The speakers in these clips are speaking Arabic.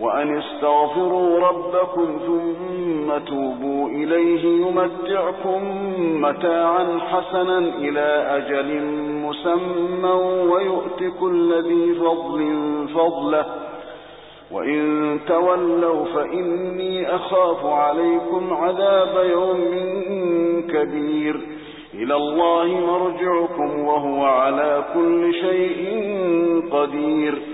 وأن استغفروا ربكم ثم توبوا إليه يمتعكم متاعا حسنا إلى أجل مسمى ويؤت كل ذي فضل فضله. وإن تولوا فإني أخاف عليكم عذاب يوم كبير. إلى الله مرجعكم وهو على كل شيء قدير.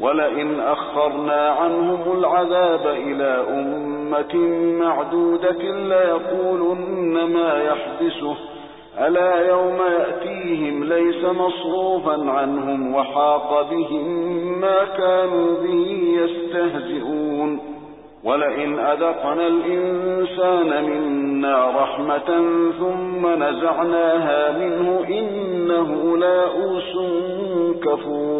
ولئن أخرنا عنهم العذاب إلى أمة معدودة ليقولن ما يحبسه ألا يوم يأتيهم ليس مصروفا عنهم وحاق بهم ما كانوا به يستهزئون. ولئن أذقنا الإنسان منا رحمة ثم نزعناها منه إنه لاؤوس كفور.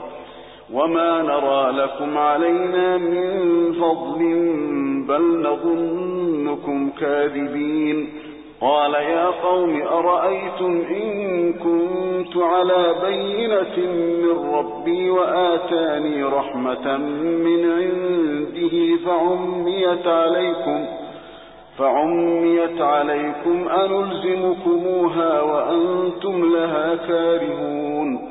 وما نرى لكم علينا من فضل بل نظنكم كاذبين قال يا قوم أرأيتم إن كنت على بينة من ربي وآتاني رحمة من عنده فعميت عليكم فعميت عليكم أنلزمكموها وأنتم لها كارهون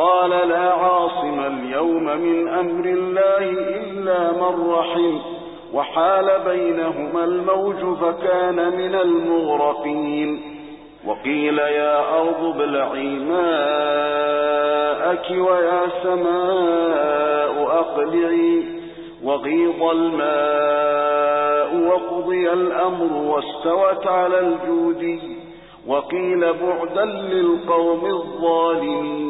قال لا عاصم اليوم من أمر الله إلا من رحم وحال بينهما الموج فكان من المغرقين. وقيل يا أرض ابلعي ماءك ويا سماء أقلعي وغيض الماء وقضي الأمر واستوت على الجود وقيل بعدا للقوم الظالمين.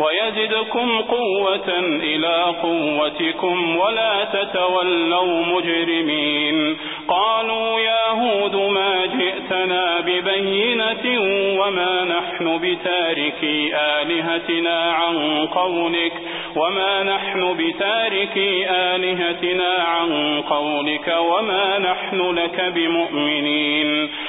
ويزدكم قوة إلى قوتكم ولا تتولوا مجرمين. قالوا يا هود ما جئتنا ببينة وما نحن بتاركي آلهتنا عن قولك وما نحن بتاركي آلهتنا عن قولك وما نحن لك بمؤمنين.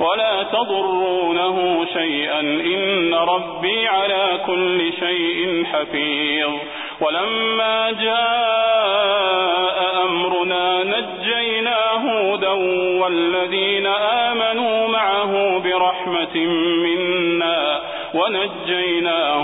ولا تضرونه شيئا. إن ربي على كل شيء حفيظ. ولما جاء أمرنا نجينا هودا والذين آمنوا معه برحمة منا غليظ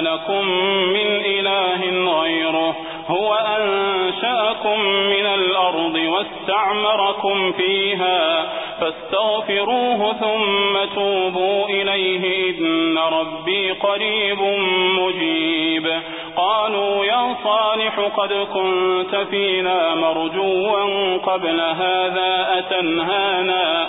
لكم من إله غيره. هو أنشأكم من الأرض واستعمركم فيها فاستغفروه ثم توبوا إليه. إن ربي قريب مجيب. قالوا يا صالح قد كنت فينا مرجوا قبل هذا أتنهانا,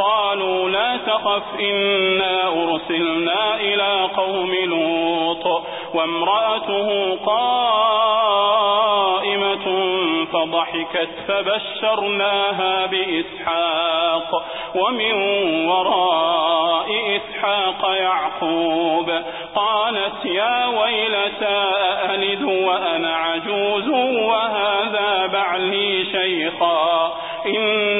قالوا لا تخف إنا أرسلنا إلى قوم لوط وامرأته قائمة فضحكت فبشرناها بإسحاق ومن وراء إسحاق يعقوب قالت يا ويلتى أألد وأنا عجوز وهذا بعلي شيخا إن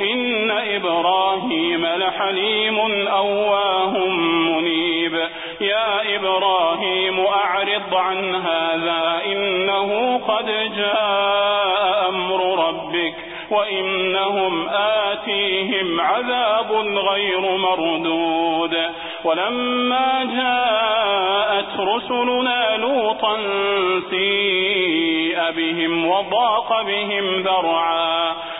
إن إبراهيم لحليم أواه منيب. يا إبراهيم أعرض عن هذا إنه قد جاء أمر ربك وإنهم آتيهم عذاب غير مردود. ولما جاءت رسلنا لوطا سيء بهم وضاق بهم ذرعا.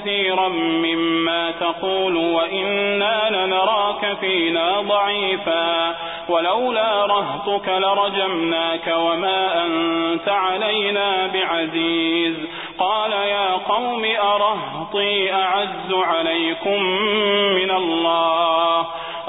كثيرا مما تقول وإنا لنراك فينا ضعيفا ولولا رهطك لرجمناك وما أنت علينا بعزيز قال يا قوم أرهطي أعز عليكم من الله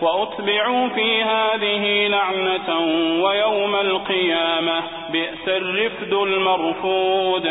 وأتبعوا في هذه لعنة ويوم القيامة بئس الرفد المرفود.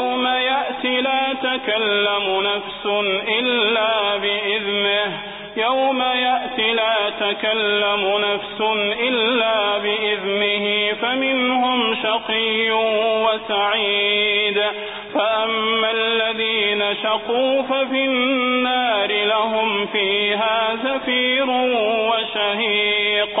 يوم يأتي لا تكلم نفس إلا بإذنه. يوم يأتي لا تكلم نفس إلا بإذنه فمنهم شقي وسعيد. فأما الذين شقوا ففي النار لهم فيها زفير وشهيق.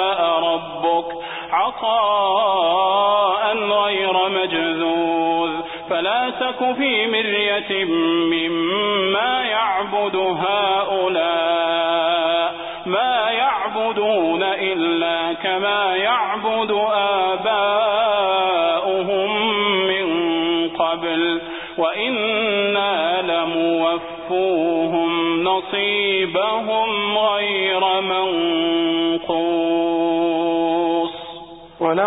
غير مجذوذ فلا تك في مرية مما يعبد هؤلاء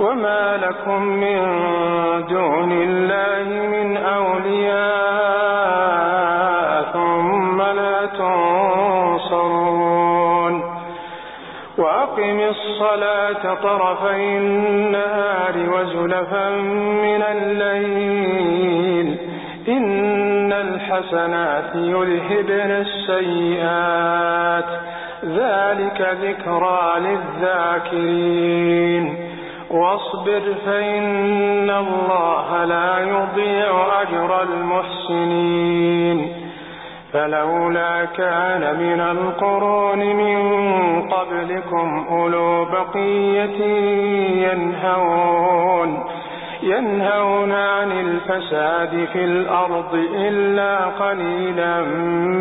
وما لكم من دون الله من أولياء ثم لا تنصرون وأقم الصلاة طرفي النهار وزلفا من الليل إن الحسنات يذهبن السيئات ذلك ذكرى للذاكرين واصبر فإن الله لا يضيع أجر المحسنين. فلولا كان من القرون من قبلكم أولو بقية ينهون ينهون عن الفساد في الأرض إلا قليلا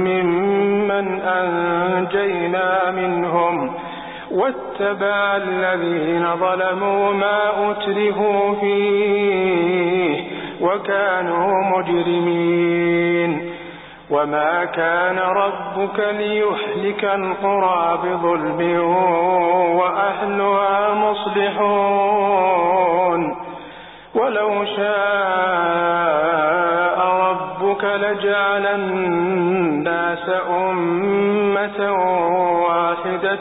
ممن أنجينا منهم. واتبع الذين ظلموا ما أترهوا فيه وكانوا مجرمين. وما كان ربك ليحلك القرى بظلم وأهلها مصلحون ولو شاء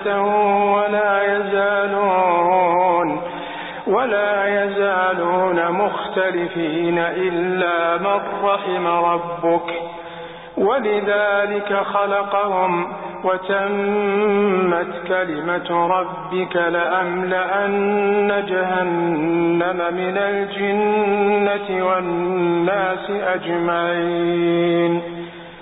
ولا يزالون ولا يزالون مختلفين إلا من رحم ربك ولذلك خلقهم وتمت كلمة ربك لأملأن جهنم من الجنة والناس أجمعين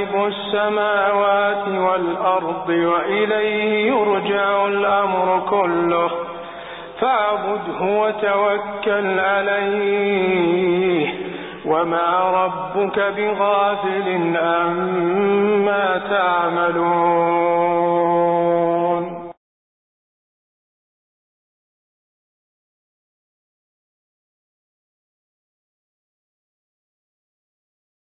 غيب السماوات والأرض وإليه يرجع الأمر كله. فاعبده وتوكل عليه. وما ربك بغافل أما تعملون.